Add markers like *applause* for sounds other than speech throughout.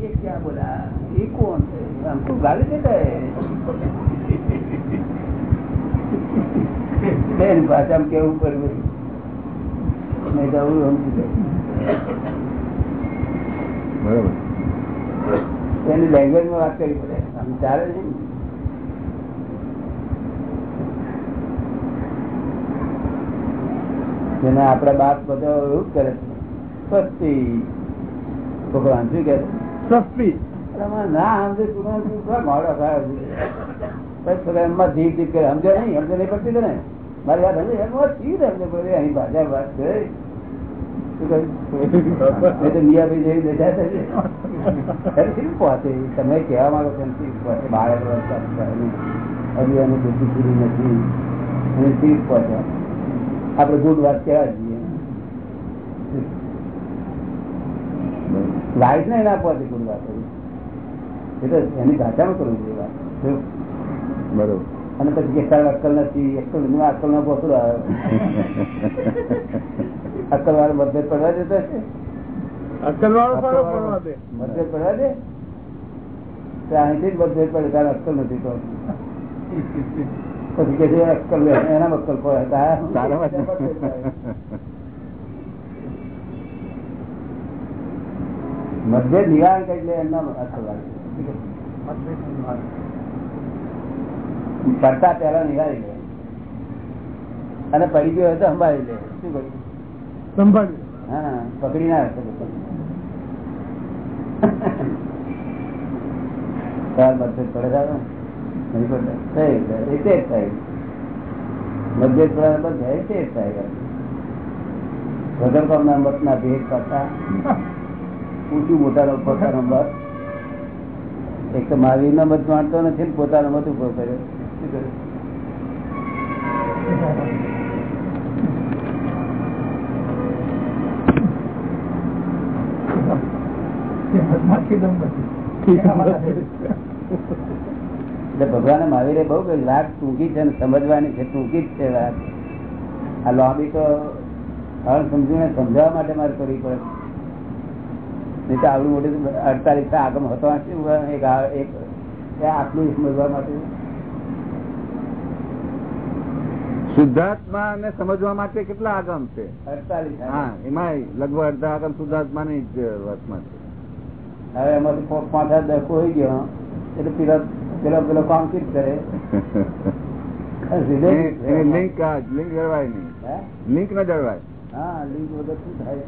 ये क्या बोला ये कौन है हमको गाली देता है બેન ભાષામાં કેવું પડવું નહીં તો આવું સમજી લે. બરોબર એની લેંગ્વેજમાં વાત કરવી પડે આમ ચાલે છે ને. જેને આપડા બાપ બધા એવું જ કરે છે સ્વસ્તી ભગવાન શું કે સસ્તી. વાત સમજે? પહોંચે? તમે કેવા માંગો છો બાળક હજી એની બુદ્ધિ પૂરી નથી. અને આપણે ગુડ વાત કહેવા જઈએ લાઈટ ને ના આપવાથી ગુડ વાત એટલે તો એની ભાષામાં કરવું જોઈએ વાત? બરોબર. અને પછી એકલ અક્કલ નથી એકલ અક્કલ નો પોતું આવે. *laughs* અક્કલ વાળો મતભેદ પડવા દેતો હશે? અક્કલ વાળો મતભેદ પડવા દે? અહીંથી જ મતભેદ પડે તારે અક્કલ નથી તો. પછી કે અક્કલ એના અક્કલ પડે તારા તારા વાત મતભેદ પડે. એટલે કરી લે એમના પડતા પેલા નિવારી લે. અને પડી ગયો તો સંભાળી લે. શું કહ્યું હા પકડી ના રાખે પડે થાય. મતભેદ પડે બધે એ તે થાય. વગર કામના મતના ભેદ પાછા ઊંચું મોટા પોતાનો મત એક તો મહાવીર નો મત માનતો નથી ને પોતાનો મત ઊભો કર્યો. ભગવાને મહાવીરે બહુ કઈ વાત ટૂંકી છે ને સમજવાની છે, ટૂંકી જ છે વાત. આ લોબી તો હળ સમજીને સમજાવવા માટે મારે કરવી પડે. નહીં તો આવડું મોટું અડતાલીસ આગમ હતો એક આટલું સમજવા માટે. શુદ્ધાત્મા ને સમજવા માટે કેટલા આગમ છે? હા એમાં લગભગ અડધા આગમ શુદ્ધાત્મા ની જ વાતમાં છે. હવે એમાં પાંચ હાથ દસ હોય ગયો એટલે પેલા પેલો પેલો કોન્ક્રીટ કરે. એની એની લિંક લિંક જળવાય નહીં? લિંક ન જળવાય. હા લિંક વગર શું થાય?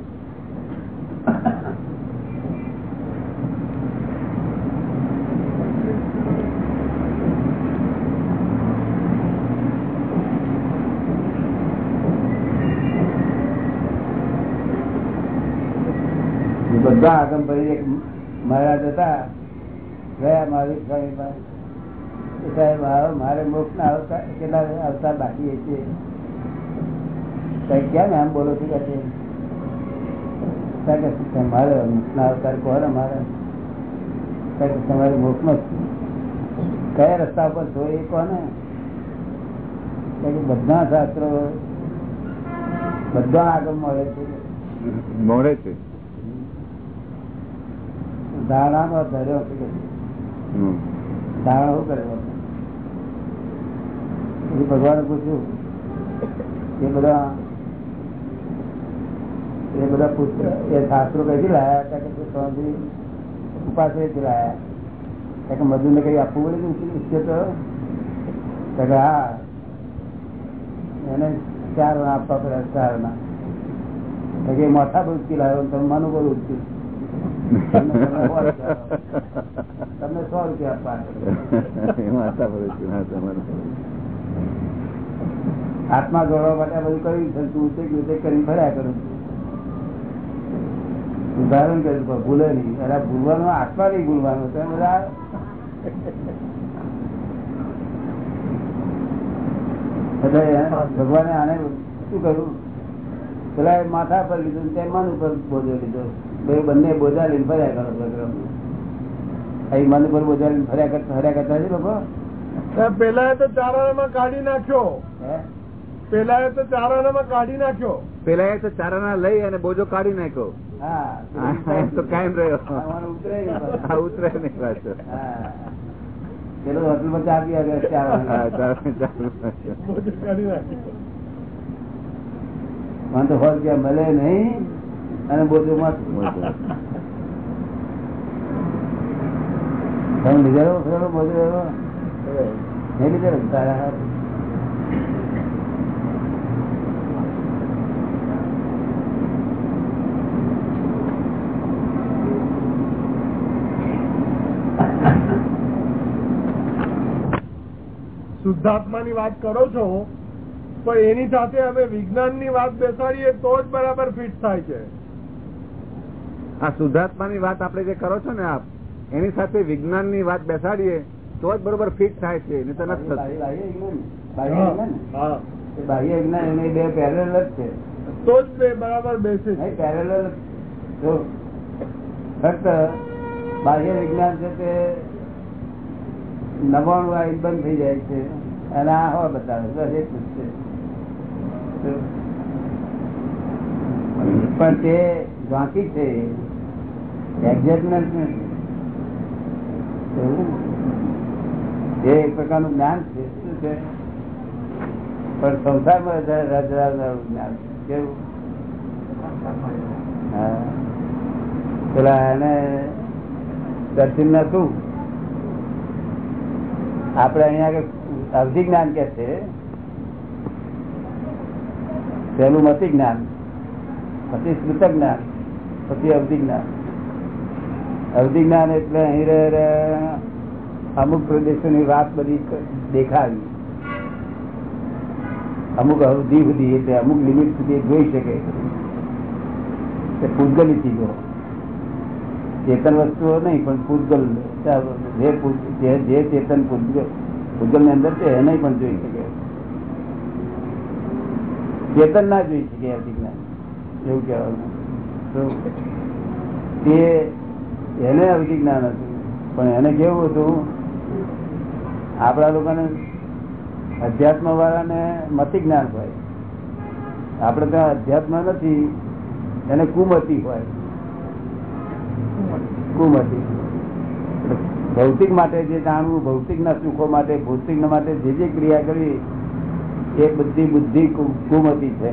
એક મહારાજ હતા. મારે મોક્ષ ના આવતા કેટલા આવતા બાકી છે કઈ ક્યાં ને? આમ બોલો છો? કે મારે મોક્ષ ના અવતાર કોણ અમારે તમારે મોક્ષમાં કયા રસ્તા પર છો એ કોને? બધા શાસ્ત્રો બધા આગમ મળે છે. મોડે છે. ધારણામાં ધર્યો. ધારણા શું કરે? પછી ભગવાને પૂછ્યું. એ બધા એ બધા પુસ્તક એ શાસ્ત્રો કઈથી લાયા હતા કે સ્વામી ઉપાશ્રયથી લાયા. કે મધુને કઈ આપવું પડે તો? કે હા. એને ચાર ના આપવા પડે ચાર ના કે માથા પર ઉચકી લાવ્યો તમે માનું પર ઉચકી તમને સો રૂપિયા આપવા એમાં આશા ભરે છે હા, તમારે. આત્મા જોડવા માટે બધું કર્યું છે તું ઉચેક ઉચેક કરીને ફર્યા કરું. ઉદાહરણ કર્યું ભૂલે નહીં. અરે ભૂલવાનો આત્મા નહીં ભૂલવાનો. તમે બધા એટલે ભગવાને આને શું કર્યું? પેલા માથા પર લીધું તે મન ઉપર બોજો લીધો. બે બંને બોજા લઈને ફર્યા કરો અહીં મન પર બોજા લઈને ફર્યા કરતા ફર્યા કરતા છે લોકો? પેલા તો ચારણમાં કાઢી નાખ્યો. પેલા એ તો ચારાનામાં કાઢી નાખ્યો. પેલા એ તો ચારાના લઈ અને બોજો કાઢી નાખ્યો. હા તો કાયમ રહ્યો. ઉતરે ઉતરે નહીં પાછો. પેલો પીવા ગયો ચા કાઢી નાખ્યો. મને તો હોટ ગયા મળે નહીં. અને બોજો માં તમે લીધેલો ખરેલો બોજો એવો? લીધેલો તારા? શુદ્ધાત્માની વાત કરો છો પણ એની સાથે હવે વિજ્ઞાનની વાત બેસાડીએ, તો જ બરાબર ફિટ થાય છે આ શુદ્ધાત્માની વાત આપણે જે કરો છો ને આપ એની સાથે વિજ્ઞાનની વાત બેસાડીએ તો જ બરોબર ફિટ થાય છે નહીં તો નથી થતું. બાહ્ય- બાહ્ય વિજ્ઞાન. ને? હા. બાહ્ય વિજ્ઞાન એને બે પેરેલલ જ છે. તો જ બરાબર બેસે છે. પેરેલલ ફક્ત બાહ્ય વિજ્ઞાન છે તે નવાણું આ બંધ થઈ જાય છે અને આ હવા બતાવે બસ એટલું જ છે. પણ તે ઝાંકી છે એક્ઝેક્ટમેન્ટ નથી એક પ્રકારનું જ્ઞાન છે. શું છે? પણ સંસારમાં રજરાવનારું જ્ઞાન. કેવું? પેલા એને દર્શન નતું આપડે અહીંયા અવધિ જ્ઞાન કે છે? પેલું મતિ જ્ઞાન. પછી સ્મૃત જ્ઞાન. પછી અવધિ જ્ઞાન. અવધિ જ્ઞાન એટલે અહીં અમુક પ્રદેશોની વાત બધી દેખાવી. અમુક અવધિ સુધી એટલે અમુક લિમિટ સુધી જોઈ શકે. પૂતગલી ચીજો. ચેતન વસ્તુઓ નહીં, પણ પૂતગલ જે ચેતન પૂતગલની અંદર છે, એને પણ જોઈ શકે. ચેતન ના જોઈ શકે અવધિ જ્ઞાન એવું કહેવાનું. તે એને અવધિ જ્ઞાન હતું. પણ એને કેવું હતું? આપણા લોકોને અધ્યાત્મ વાળાને મતિ જ્ઞાન હોય. આપણે ત્યાં અધ્યાત્મ નથી, એને કુમતી હોય. કુમતી. ભૌતિક માટે જે જાણવું ભૌતિક ના સુખો માટે ભૌતિક માટે જે જે ક્રિયા કરવી, એ બધી બુદ્ધિ કુમતી છે.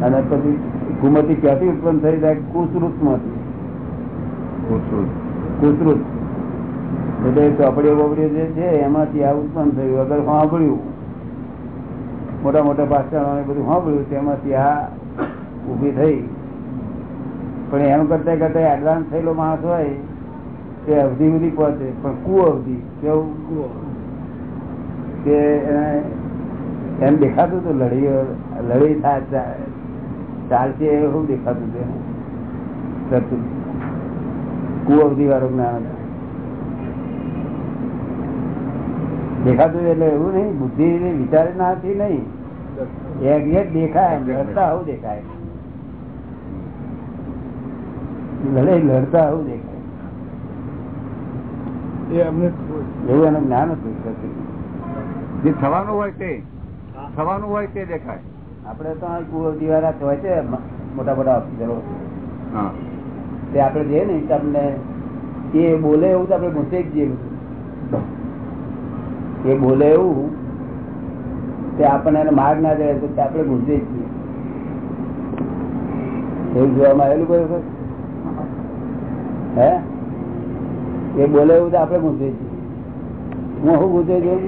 અને પછી કુમતી ક્યાંથી ઉત્પન્ન થઈ જાય? કુશ્રુત કુસૃત એટલે ચોપડીઓ બોપડીઓ જે છે, એમાંથી આ ઉત્પન્ન થયું. અગર સાંભળ્યું, મોટા મોટા ભાષણો બધું સાંભળ્યું તેમાંથી આ ઊભી થઈ. પણ એમ કરતા કરતા એડવાન્સ થયેલો માણસ હોય, તે અવધિ સુધી પહોંચે. પણ કુ અવધિ કેવું? કે એને એમ દેખાતું હતું લડી લડી ચાલશે એવું દેખાતું હતું કુઅવધિ વાળું જ્ઞાન દેખાતું એટલે એવું નહીં બુદ્ધિ વિચારનાથી નહીં. એક્ઝેક્ટ દેખાય લડતા આવું દેખાય. ભલે લડતા આવું દેખાય. એવું એનું જ્ઞાન હતું જે થવાનું હોય તે થવાનું હોય તે દેખાય. આપડે તો આ કુઅવધિ વાળા હોય છે મોટા મોટા ઓફિસરો હા. તે આપણે જઈએ ને તમને એ બોલે એવું તો આપણે ગુંચે જ જઈએ. એ બોલે એવું તે આપણને માર્ગ ના જાય તો આપણે ગુંચે જ જઈએ એવું જોવામાં આવેલું કોઈ વખત? હે? એ બોલે એવું તો આપણે ગુંચે છીએ હું હું ગુંચે છું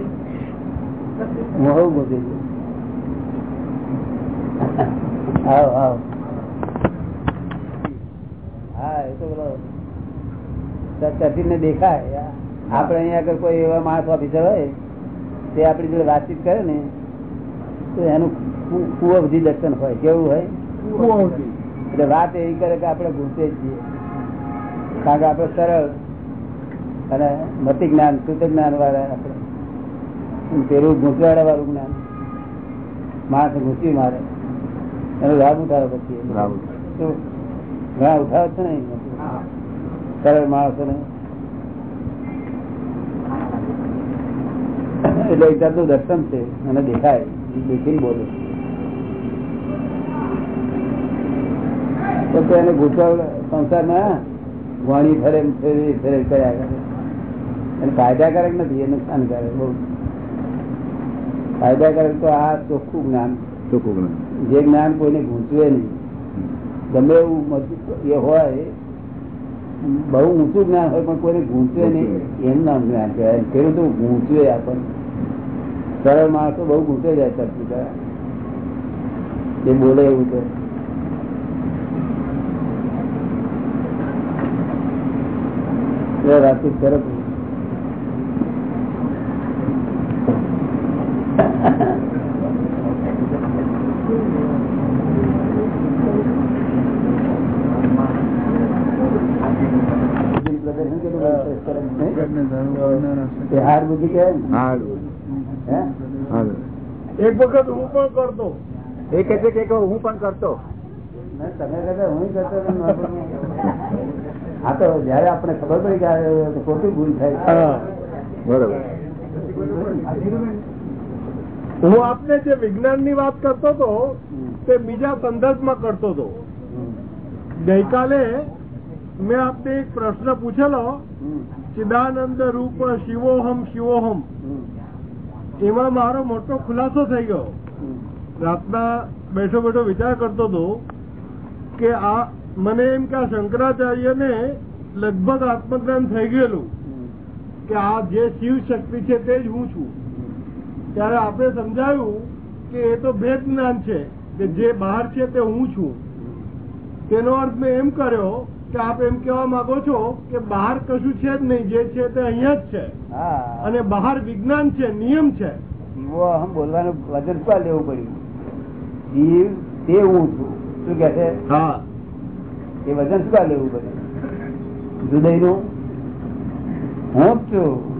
હું હું ગુંચે છું આવો, આવ. હા એ તો પેલો સચિન ને દેખાય આપણે અહીંયા આગળ કોઈ એવા માણસ ઓફિસર હોય તે આપણી જોડે વાતચીત કરે ને તો એનું કુ- કુઅવધિ દર્શન હોય કેવું હોય? એટલે વાત એવી કરે કે આપણે ઘૂસે છીએ. કારણ કે આપણે સરળ અને મતિ જ્ઞાન શુદ્ધ જ્ઞાન વાળા આપણે પેલું ઘૂંસવાડા વાળું જ્ઞાન. માણસ ઘૂસી મારે. એનો લાભ ઉઠાવે પછી? ઘણા ઉઠાવે છે ને સરળ માણસો ને. એટલે એક જાતનું દર્શન છે અને દેખાય. દેખીને બોલે. તો એને એને સંસાર સંસારમાં વાણી ફરે ફેરી ફેરે કર્યા કરે. એને ફાયદાકારક નથી એ નુકસાનકારક બહુ. ફાયદાકારક તો આ ચોખ્ખું જ્ઞાન. ચોખ્ખું જ્ઞાન. જે જ્ઞાન કોઈને ગૂંચવે નહીં. ગમે એવું એ હોય બહુ ઊંચું જ્ઞાન હોય પણ કોઈને ગૂંચવે નહીં. એનું નામ જ્ઞાન કહેવાય. ખેડૂતો ગૂંચવે આપણને. સરળ માણસો બહુ ગૂંચે જાય સરખી એ બોલે એવું તો. એ રાતે સરસ પ્રદર્શન કેટલું સરસ એ હાર બુદ્ધિ? હા હે? હા એક વખત હું પણ કરતો. એ કે છે કે હું પણ કરતો. તમે કરતા હું કરતો. આ તો જયારે આપણે ખબર પડી કે ખોટી ભૂલ થાય. બરોબર. હું આપને જે વિજ્ઞાનની વાત કરતો હતો તે બીજા સંદર્ભમાં કરતો હતો ગઈકાલે મેં આપને એક પ્રશ્ન પૂછેલો. ચિદાનંદ રૂપ શિવોહમ શિવોહમ હમ. એમાં મારો મોટો ખુલાસો થઈ ગયો. રાતના બેઠો બેઠો વિચાર કરતો હતો કે આ મને એમ કે આ શંકરાચાર્યને લગભગ આત્મજ્ઞાન થઈ ગયેલું કે આ જે શિવ શક્તિ છે તે જ હું છું ત્યારે આપણે સમજાયું કે એ તો ભેદ જ્ઞાન છે કે જે બહાર છે તે હું છું તેનો અર્થ મેં એમ કર્યો કે આપ એમ કેવા માંગો છો કે બહાર કશું છે જ નહીં. જે છે તે અહીંયા જ છે. અને બહાર વિજ્ઞાન છે નિયમ છે. અહમ બોલવાનું વજન શું લેવું પડ્યું. જીવ તે હું છું. શું કે છે? હા. એ વજન શું લેવું પડ્યું હૃદયનું હું જ છું.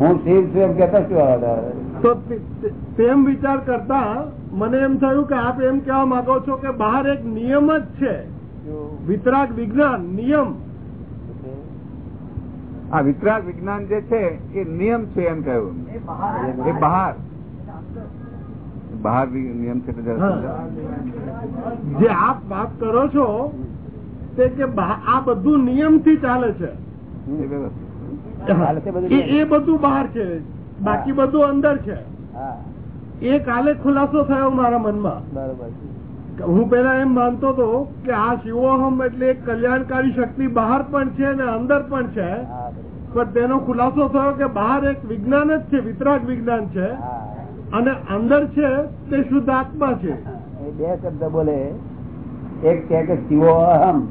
હું શિવ છું એમ કેતા શું તે- તેમ વિચાર કરતા મને એમ થયું કે આપ એમ કેવા માંગો છો કે બહાર એક નિયમ જ છે. વિતરાગ વિજ્ઞાન નિયમ. આ વિતરાગ વિજ્ઞાન જે છે એ નિયમ છે એમ કહ્યું. એ બહાર. બહાર. નિયમ છે. જે આપ વાત કરો છો તે કે આ બધું નિયમથી ચાલે છે. એ બધું બહાર છે. બાકી બધું અંદર છે. એ કાલે ખુલાસો થયો મારા મનમાં. બરોબર હું પેલા એમ માનતો હતો કે આ શિવોહમ એટલે કલ્યાણકારી શક્તિ બહાર પણ છે અને અંદર પણ છે. પણ તેનો ખુલાસો થયો કે બહાર એક વિજ્ઞાન જ છે વિતરાગ વિજ્ઞાન છે. અને અંદર છે તે શુદ્ધ આત્મા છે. બે શબ્દ બોલે. એક કે શિવોહમ.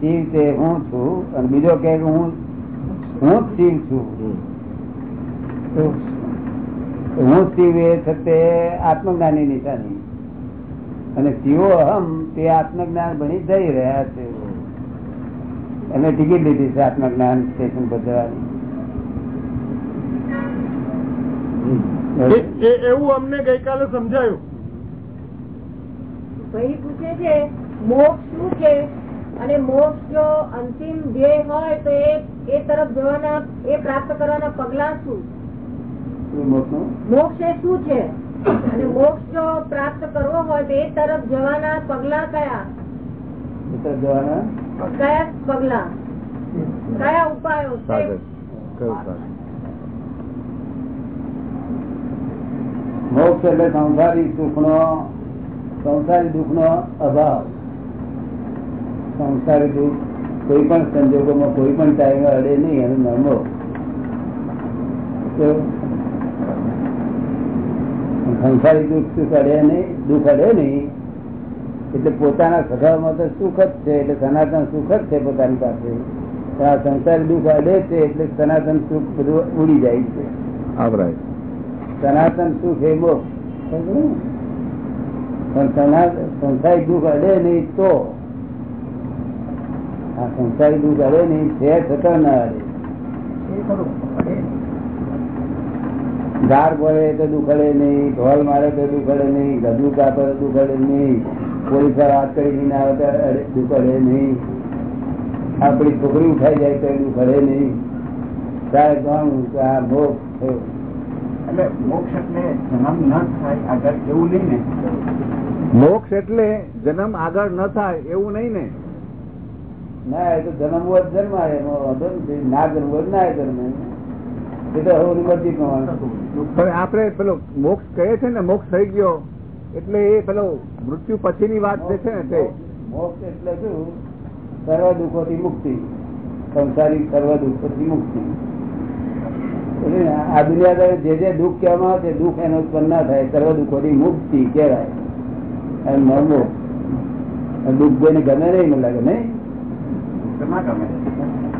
શિવ તે હું છું અને બીજો કે હું હું શિવ છું. હું શિવ એ છે તે આત્મજ્ઞાની નિશાની. અને જીવો અહમ તે આત્મજ્ઞાન ભણી જઈ રહ્યા છે. એને ટિકિટ લીધી છે આત્મજ્ઞાન સ્ટેશન પર જવાની. એ- એ- એવું અમને ગઈકાલે સમજાયું. ભાઈ પૂછે છે મોક્ષ શું છે? અને મોક્ષ જો અંતિમ ધ્યેય હોય તો એ એ તરફ જવાના એ પ્રાપ્ત કરવાના પગલા શું? શું મોક્ષ એ શું છે? અને મોક્ષ જો પ્રાપ્ત કરવો હોય તો એ તરફ જવાના પગલા કયા? જવાના? કયા પગલા? કયા ઉપાયો? મોક્ષ એટલે સંસારી સુખ નો સંસારી દુઃખ નો અભાવ. સંસારી દુઃખ કોઈ પણ સંજોગોમાં કોઈ પણ ટાઈમે અડે નહીં એનું નામ કેવું? સંસારી દુઃખ સુખ અડે નહીં દુઃખ અડે નહીં એટલે પોતાના સ્વભાવમાં તો સુખ જ છે એટલે સનાતન સુખ જ છે પોતાની પાસે. આ સંસારી દુઃખ અડે છે એટલે સનાતન સુખ બધું ઉડી જાય છે. સનાતન સુખ એ બો પણ સંસારી દુઃખ અડે નહીં તો આ સંસારિક દુઃખ અડે નહીં છે છતાં ના અડે. ગાર પડે તો દુખડે નહીં ઢોલ મારે તો દુખડે નહીં ગધું કાપે તો દુખડે નહીં પોલીસ હાથ કરી ના આવે તો દુખડે નહીં. આપણી છોકરી ઉઠાઈ જાય તો દુખડે નહીં. ત્યારે કોણ આ ભોગ થયો એટલે મોક્ષ એટલે જન્મ ન થાય આગળ એવું નહીં ને? મોક્ષ એટલે જન્મ આગળ ન થાય એવું નહીં ને? ના એ તો જન્મવો જ જન્માય એનો વાંધો નથી ના જન્મવો જ ના જન્મે. આપણે પેલો મોક્ષ કહે છે ને મોક્ષ થઈ ગયો એટલે એ પેલો મૃત્યુ પછીની વાત જે છે ને તે. મોક્ષ એટલે શું? સર્વ દુઃખોથી મુક્તિ. સંસારિક સર્વ દુઃખોથી મુક્તિ. આ દુનિયા જે જે દુઃખ કહેવામાં આવે તે દુઃખ એનો ઉત્પન્ન ના થાય. સર્વ દુઃખો થી મુક્તિ કહેવાય. અને મરમો દુઃખ કોઈને ગમે નહીં મને લાગે નહીં? ગમે.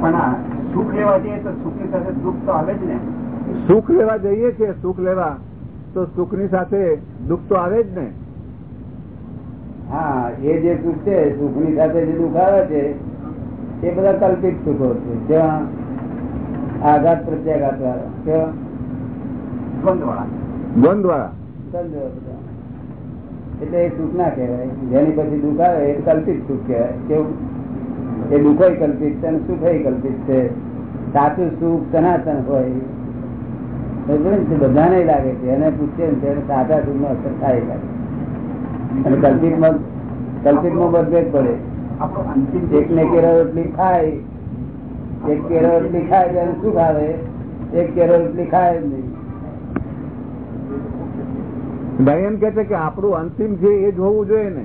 પણ આ સુખ લેવા જઈએ તો સુખની સાથે દુઃખ તો આવે જ ને. સુખ લેવા જઈએ છીએ સુખ લેવા તો સુખની સાથે દુઃખ તો આવે જ ને. હા એ જે સુખ છે સુખની સાથે જે દુઃખ આવે છે એ બધા કલ્પિત સુખો છે. જેવા આઘાત પ્રત્યાઘાત વાળા. કેવા દ્વંદ વાળા દ્વંદ વાળા એટલે એ સુખ ના કહેવાય. જેની પછી દુઃખ આવે એ કલ્પિત સુખ કહેવાય. કેવું? એ દુઃખો કલ્પિત છે અને સુખ કલ્પિત છે. સાચું સુખ સનાતન હોય? બધાને લાગે છે. એને પૂછે ને સાચા સુખ નો અસર થાય લાગે અને કલ્પિતમાં કલ્પિતમાં મતભેદ પડે. એક ને કેરો રોટલી ખાય એક કેરો રોટલી ખાય ત્યારે સુખ આવે. એક કેરો રોટલી ખાય જ નહીં. એમ કે છે કે આપણું અંતિમ જે એ જોવું જોઈએ ને?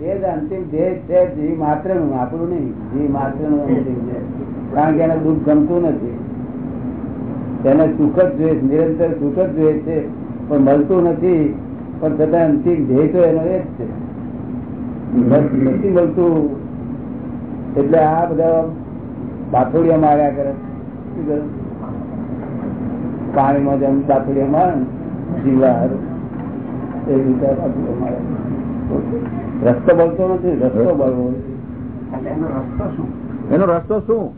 એ જ અંતિમ ધ્યેય છે, જીવ માત્રનું આપણું નહીં. જીવ માત્રનું અંતિમ કારણ કે એને દુઃખ ગમતું નથી. તેને સુખ જ જોઈએ નિરંતર સુખ જ જોઈએ છે. પણ મળતું નથી. પણ છતાં અંતિમ ધ્યેય તો એનો એ જ છે. નથી મળતું. એટલે આ બધા બાથોડિયા માર્યા કરે. શું કરે? પાણીમાં જેમ બાથોડિયા મારે જીવા. એ રીતે બાથોડિયા મારે. રસ્તો બળતો નથી રસ્તો બળવો એનો રસ્તો શું? એનો રસ્તો શું?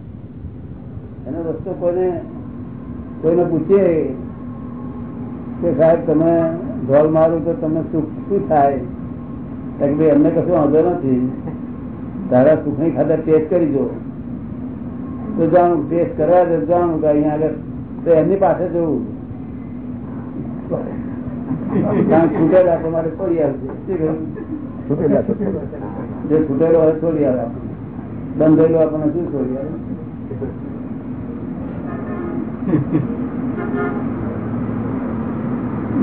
એનો રસ્તો કોઈને કોઈને પૂછીએ કે સાહેબ તમે ઢોલ મારું તો તમને સુખ શું થાય? તો કે ભાઈ અમને કશું વાંધો નથી. તારા સુખની ખાતર ટેસ્ટ કરી જો. તો જાણું ટેસ્ટ કરવા દે જાણું કે અહીંયા આગળ તો એમની પાસે જવું. *laughs* કારણ કે છૂટેલા તમારે કોઈ આવશે શું કહ્યું? જે છૂટેલો હોય છોડી આવે બંધેલો આપણને શું છોડી આવે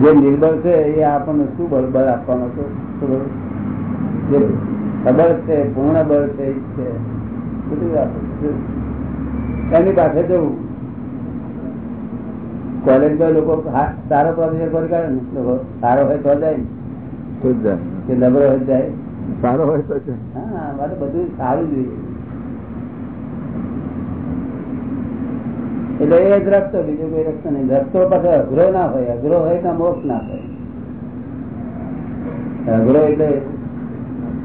જે નિર્બળ છે એ આપણને શું બળ બળ આપવાનો જે ખબર છે, પૂર્ણ બળ છે. એની પાસે જવું કોલેજમાં લોકો સારો પ્રોફેસર કરી કાઢે ને લોકો સારો હોય તો જાય. તો જ જાય. કે નબળો હોય જાય? સારો હોય તો હા મારે બધું સારું જોઈએ. એટલે એ જ રસ્તો બીજો કોઈ રસ્તો નહીં. રસ્તો પાસે અઘરો ના હોય. અઘરો હોય તો મોક્ષ ના હોય અઘરો એટલે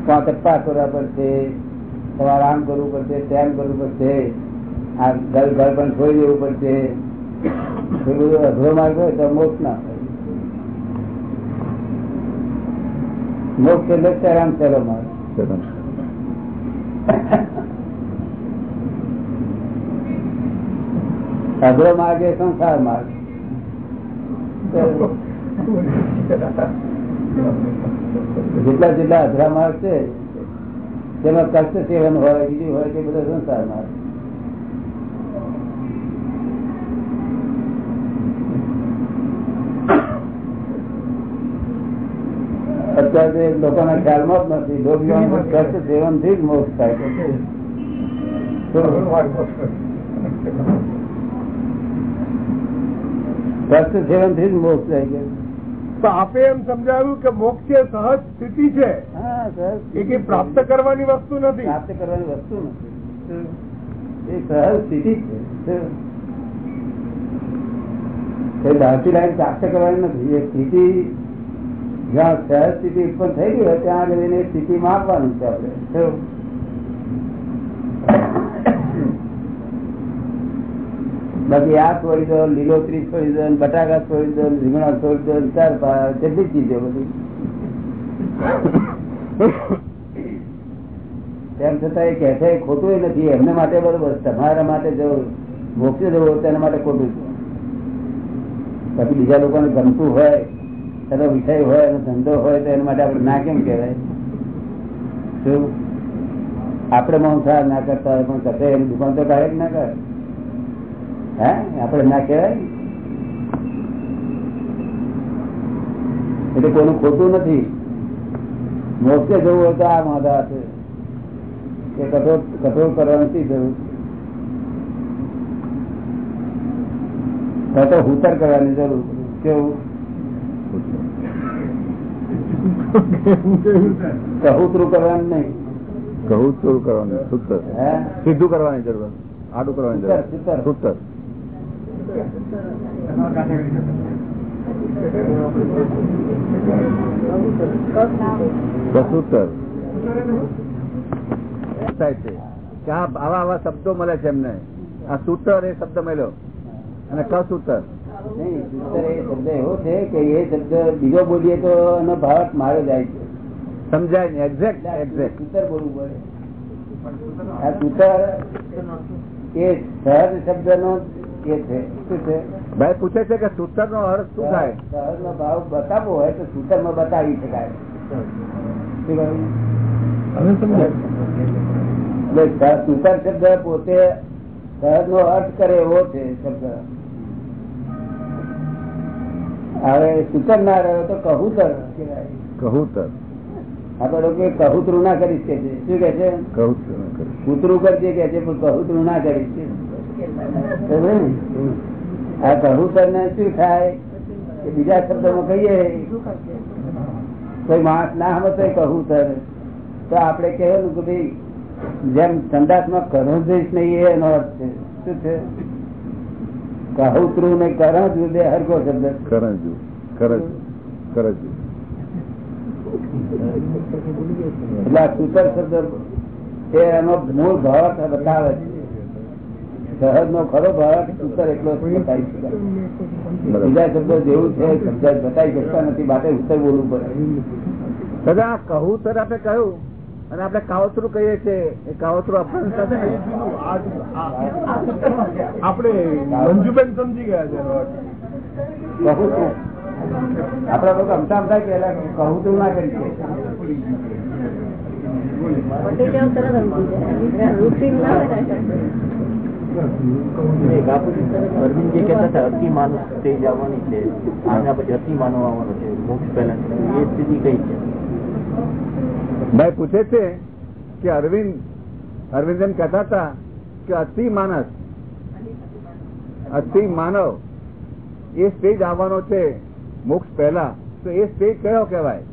કાં કપ્પા કરવા પડશે તમારે આમ કરવું પડશે તેમ કરવું પડશે. આ ઘર ઘર પણ છોડી દેવું પડશે. એ બધું અઘરો માર્ગ હોય તો મોક્ષ ના હોય મોક્ષ એટલે સહેરામ ચરો માર્ગ અઘરો માર્ગ એ સંસાર માર્ગ. જેટલા જેટલા અઘરા માર્ગ છે તેમાં કષ્ટ સેવન હોય બીજું હોય તે બધા સંસાર માર્ગ. અત્યારે લોકોના ખ્યાલમાં જ નથી. લોકો કષ્ટ સેવનથી જ મોક્ષ થાય કષ્ટ સેવન જ મોક્ષ થાય છે. તો આપે એમ સમજાવ્યું કે મોક્ષ એ સહજ સ્થિતિ છે. હા સર એ કઈ પ્રાપ્ત કરવાની વસ્તુ નથી. પ્રાપ્ત કરવાની વસ્તુ નથી. એ સહજ સ્થિતિ છે. લાઈન પ્રાપ્ત કરવાની નથી. એ સ્થિતિ જ્યાં સહજ સ્થિતિ ઉત્પન્ન થઈ ગઈ હોય ત્યાં આગળ એને સ્થિતિ માપવાનું છે આપણે. બાકી આ છોડી દો લીલોતરી છોડી દો બટાકા છોડી દો રીંગણા છોડી દો ચાર જેટલી ચીજો બધી. તેમ છતાં એ કે છે ખોટું નથી એમને માટે બરોબર તમારા માટે જો મોક્ષે જવું તેના એના માટે ખોટું છે. પછી બીજા લોકોને ગમતું હોય એનો વિષય હોય એનો ધંધો હોય તો એના માટે આપણે ના કેમ કહેવાય? શું? આપણે મંસાર ના કરતા હોય પણ કશે એની દુકાન તો કાઢે ના કરે. હે? આપણે ના કહેવાય? એટલે કોઈનું ખોટું નથી. મોક્ષે જવું હોય તો આ માદા છે એ કઠોળ કઠોર કરવાની નથી જરૂર? તો હુતર કરવાની જરૂર. કેવું? કહુતરું કરવાનું નહીં. કહુતરું કરવાનું સૂતર. સીધું કરવાની જરૂર આડું કરવાની જરૂર સૂતર. સૂતર. કસૂતર થાય છે. કે આવા આવા શબ્દો મળે છે એમને. આ સૂતર એ શબ્દ મળ્યો. અને કસૂતર. શબ્દ એવો છે કે એ શબ્દ બીજો બોલીએ તો એનો ભાવ મારો જાય છે. સમજાય ને એક્ઝેક્ટ એક્ઝેક્ટ સૂતર બોલવું પડે. આ સૂતર એ સહજ શબ્દ નો એ છે. શું છે? ભાઈ પૂછે છે કે સૂતર નો અર્થ શું થાય? સહજ નો ભાવ બતાવવો હોય તો સૂતરમાં બતાવી શકાય. સૂતર શબ્દ પોતે સહજ નો અર્થ કરે એવો છે શબ્દ. હવે સૂચન ના રહ્યો તો કહુતર કહુતર આપડે લોકો કબૂતરું ના કરી છે શું કે છે? કૂતરું કરજે કે છે પણ કહુતરું ના કરી. ને? આ કહુતર ને શું થાય? કે બીજા શબ્દમાં કહીએ. કોઈ માણસ ના હમે તો કહુતર તો આપડે કહેવાનું કે ભાઈ જેમ સંદાસમાં કરો જઈશ નહીં એનો અર્થ છે. શું છે? કહુતરું ને કરણ બે હરકો શબ્દ. કરજુ કરજુ કરજુ એટલે આ સૂતર શબ્દ એ એનો મૂળ ભાવ બતાવે છે. સહજ નો ખરો ભાવ સૂતર એટલો બતાવી શકાય. બીજા શબ્દો જેવું છે શબ્દ બતાવી શકતા નથી માટે ઉત્તર બોલવું પડે. દાદા આ કહુતર આપણે કહ્યું. અને આપડે કાવતરું કહીએ છીએ કાવતરું આપણને સાથે ને મંજુબેન સમજી ગયા છે આપડા લોકો અમતા અમતા કહેલા કહું તું ના કરી અરવિંદજી કહેતા હતા અતિ માનવ આવવાની છે. આના પછી અતિ માનવ આવવાનો છે. મોક્ષ પહેલા એ સ્થિતિ કઈ છે? ભાઈ પૂછે છે કે અરવિંદ અરવિંદ એમ કહેતા હતા કે અતિ માનસ, અતિ માનવ, એ સ્ટેજ આવવાનો છે મોક્ષ પહેલા. તો એ સ્ટેજ કયો કહેવાય?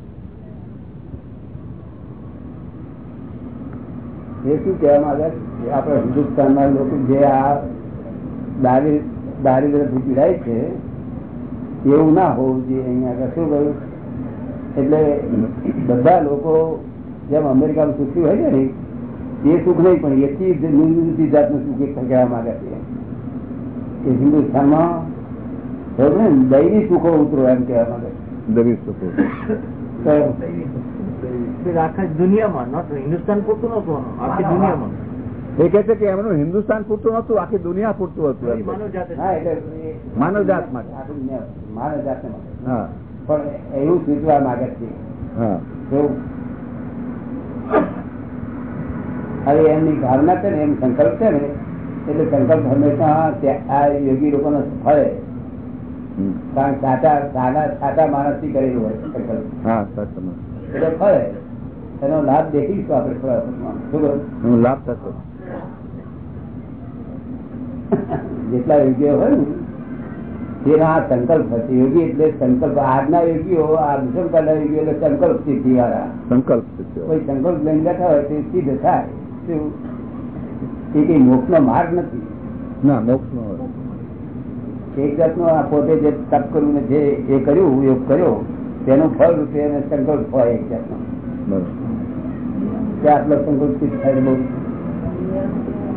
એ શું કહેવા માંગે? આપણા હિન્દુસ્તાનના લોકો જે આ દારી દારિદ્રથી પીડાય છે, એવું ના હોવું જોઈએ. અહીંયા શું કહ્યું એટલે બધા લોકો જેમ અમેરિકામાં સુખી હોય ને એ સુખ નહીં પણ એથી જુદી જાતનું સુખ એક કહેવા માંગે છે. કે હિન્દુસ્તાનમાં ને દૈવી સુખો ઉતરો એમ કહેવા માંગે દૈવી સુખો. આખા દુનિયામાં હિન્દુસ્તાન પૂરતું નતું આખી દુનિયામાં. એ કે છે કે એમનું હિન્દુસ્તાન પૂરતું નતું આખી દુનિયા પૂરતું હતું માનવ જાત માટે. માનવ જાત માટે. હા. પણ એવું સૂચવા માંગે છે. હવે એમની ભાવના છે ને એમ સંકલ્પ છે ને એટલે સંકલ્પ હંમેશા આ યોગી લોકોનો ફળે. કારણ સાચા સાદા સાચા માણસથી કરેલું હોય સંકલ્પ. એટલે ફળે. એનો લાભ દેખીશું આપણે થોડા. શું લાભ થતો જેટલા યોગ્ય હોય ને તેનો આ સંકલ્પ હતી યોગી એટલે સંકલ્પ. આજના યોગીઓ આ મુસલમાનના યોગીઓ એટલે સંકલ્પ સિદ્ધિ વાળા સંકલ્પ કોઈ સંકલ્પ લઈને બેઠા હોય તે સિદ્ધ થાય. એ કઈ મોક્ષ નો માર્ગ નથી. ના મોક્ષ નો. એક જાતનો આ પોતે જે તપ કર્યું ને જે એ કર્યું યોગ કર્યો તેનું ફળ રૂપે એને સંકલ્પ હોય એક જાતનો. આટલો સંકલ્પ સિદ્ધ થાય બહુ.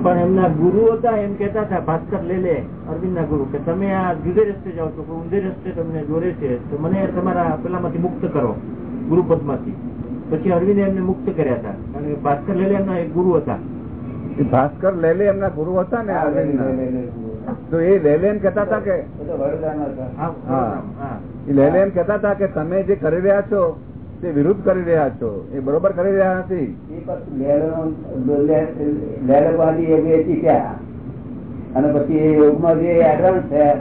પણ એમના ગુરુ હતા એમ કેતા હતા ભાસ્કર લેલે અરવિંદ ના ગુરુ કે તમે આ જુદે રસ્તે જાઓ છો ઊંધે રસ્તે તમને દોરે છે તો મને તમારા પેલામાંથી મુક્ત કરો ગુરુપદમાંથી પછી અરવિંદ એમને મુક્ત કર્યા હતા કારણ કે ભાસ્કર લેલે એમના એક ગુરુ હતા. ભાસ્કર લેલે એમના ગુરુ હતા ને લે, લે. લે, લે, લે. તો એ લેલે એમ કેતા હતા કે લેલે એમ કેતા હતા કે તમે જે કરી રહ્યા છો તે વિરુદ્ધ કરી રહ્યા છો? એ બરોબર કરી રહ્યા નથી? અને પછી એ યોગમાં જે એડવાન્સ થયા,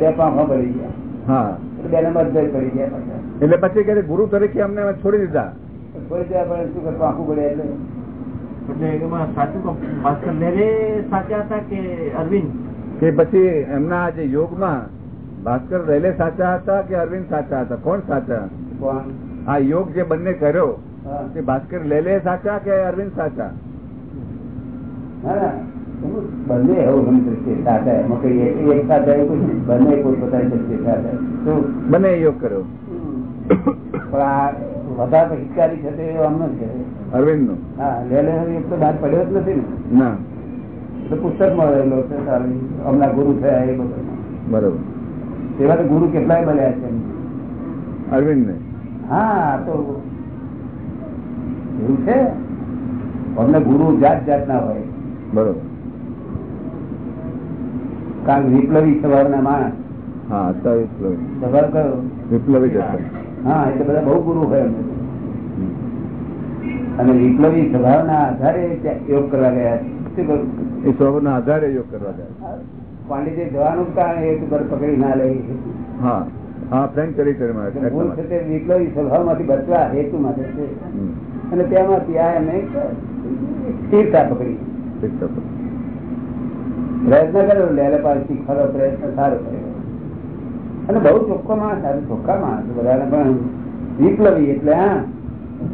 બે પાંખો પડી ગયા. હા. બે નંબર પડી ગયા એટલે પછી કે ગુરુ તરીકે અમને છોડી દીધા? કોઈ જગ્યા પર શું કરે, પાંખું પડે એટલે. એટલે એમાં સાચું સાચા હતા કે અરવિંદ? કે પછી એમના જે યોગમાં ભાસ્કર રેલે સાચા હતા કે અરવિંદ સાચા હતા? કોણ સાચા? આ યોગ જે બંને કર્યો તે ભાસ્કર લેલે સાચા કે અરવિંદ સાચા. બંને એવું સાચા. એક સાચા. બંને પોતપોતાની દ્રષ્ટિએ સાચા. બંને યોગ કર્યો. પણ આ વધારે હિતકારી છે તે અમને જ છે અરવિંદનું હા લેલે એક તો બહાર પડ્યો જ નથી ને. ના. એ તો પુસ્તકમાં રહેલો છે અમના હમણાં ગુરુ થયા એ બધું. બરોબર. એવા તો ગુરુ કેટલાય બન્યા છે. અરવિંદ ને હા તો એવું છે. અમને ગુરુ જાત જાતના હોય. બરોબર. કારણ વિપ્લવી સ્વભાવના માણસ. હા હતા વિપ્લવી. સ્વભાવ કયો વિપ્લવી હા એટલે બધા બહુ ગુરુ હોય અમને અને વિપ્લવી સ્વભાવના આધારે યોગ કરવા ગયા શું કરું એ સ્વભાવના આધારે યોગ કરવા ગયા પાંડિતે જવાનું કારણ એ પર પકડી ના લઈ હા હા ફ્રેન્ડ ચરિત્ર ભૂલ છે તે વિપ્લવી સ્વભાવમાંથી બચવા હેતુ માટે છે. અને તેમાંથી આ એમને સ્થિરતા પકડી. પ્રયત્ન કર્યો લેલે પાછી ખરો પ્રયત્ન સારો કર્યો. અને બહુ ચોખ્ખો માણસ સારું ચોખ્ખા માણસ બધાને પણ વિપ્લવી એટલે હા.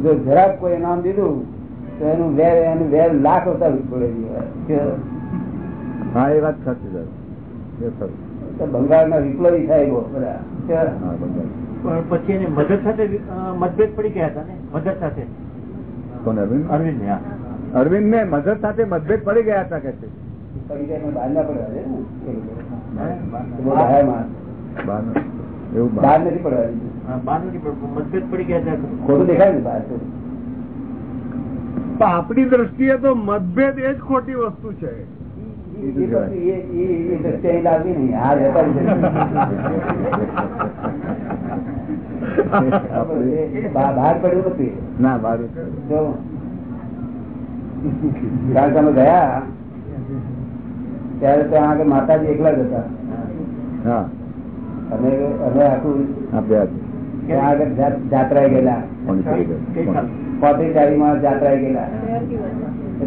જો જરાક કોઈ નામ દીધું તો એનું વેર એનું વેર લાખ હતા છોડેલી હા એ વાત સાચી સર એ ખરું વિપ્લવી સાહેબો પછી એને મદદ સાથે મતભેદ પડી ગયા હતા ને? મદદ સાથે. કોણ અરવિંદ? અરવિંદ ને અરવિંદ ને મધર સાથે મતભેદ પડી ગયા હતા કે ના? ને ને. આપણી દ્રષ્ટિએ તો મતભેદ એ જ ખોટી વસ્તુ છે. નહીં. આ બહાર પડ્યું નથી. ના બહાર કારણ કે અમે ગયા. ત્યારે ત્યાં આગળ માતાજી એકલા જ હતા. હા. અમે અમે આખું ત્યાં આગળ જાત્રા ગયેલા. કોની કરી માં જાત્રા ગયેલા.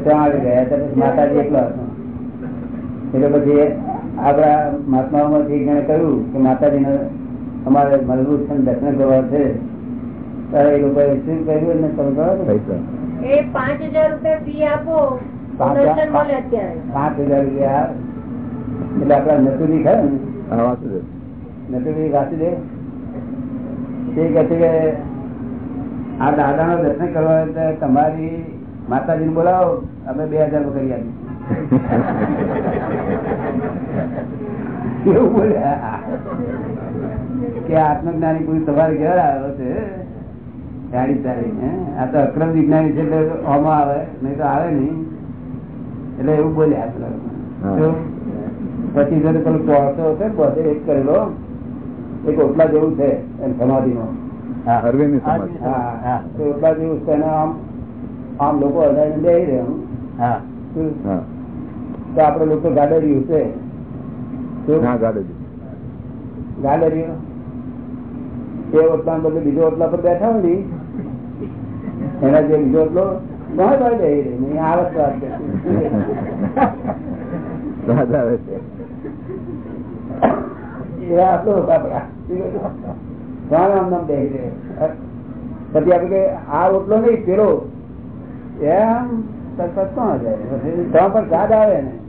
ત્યાં આગળ ગયા. ત્યારે માતાજી એકલા હતો. એટલે પછી આપણા મહાત્માઓમાંથી માંથી જણે કહ્યું કે માતાજીને અમારે મજબૂત છે દર્શન કરવા છે. ત્યારે એ લોકોએ શું કર્યું ને તમે કહો ને? એ પાંચ હજાર રૂપિયા ફી આપો પાંચ હજાર રૂપિયા એટલે આપડા નતુજી ખરા ને? હા વાસુદેવ તે કહે છે કે આ દાદા નો દર્શન કરવા તમારી માતાજી ને બોલાવો અમે બે હજાર કરી આપી એવું બોલ્યા કે આત્મજ્ઞાની પુરુષ તમારે ઘેર આવ્યો છે ગાડી ચાલીને. આ તો અક્રમ વિજ્ઞાની છે એટલે ઓમાં આવે નહીં તો આવે નહીં. એટલે એવું. તો. પછી જયારે પેલો ચોરસો હતો પોતે એક કરેલો. એક ઓટલા જેવું છે હા. તો ઓટલા જેવું છે આમ આમ લોકો અડાઈને બેસી રહે આમ. હા. તો આપડે લોકો ગાડરિયું છે. ગાડરિયું. એ ઓટલા બદલે બીજો ઓટલા પર બેઠા હોય એના જે બીજો ઓટલો? પછી આપડે આ ઓટલો નહીં પેલો. એમ પણ સ્વાદ આવે ને.